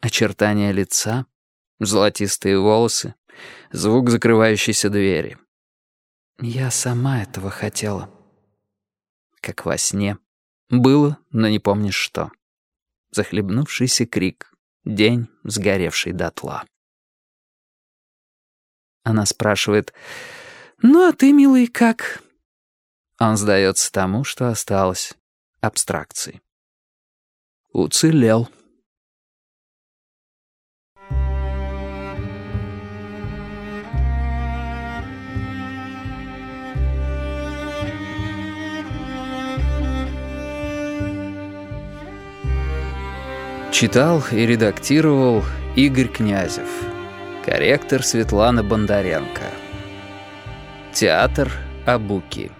очертания лица, золотистые волосы, звук закрывающейся двери. Я сама этого хотела. Как во сне. Было, но не помнишь что. Захлебнувшийся крик. День, сгоревший дотла. Она спрашивает, «Ну а ты, милый, как?» Он сдается тому, что осталось. Абстракции. Уцелел. Читал и редактировал Игорь Князев. Корректор Светлана Бондаренко. Театр Абуки.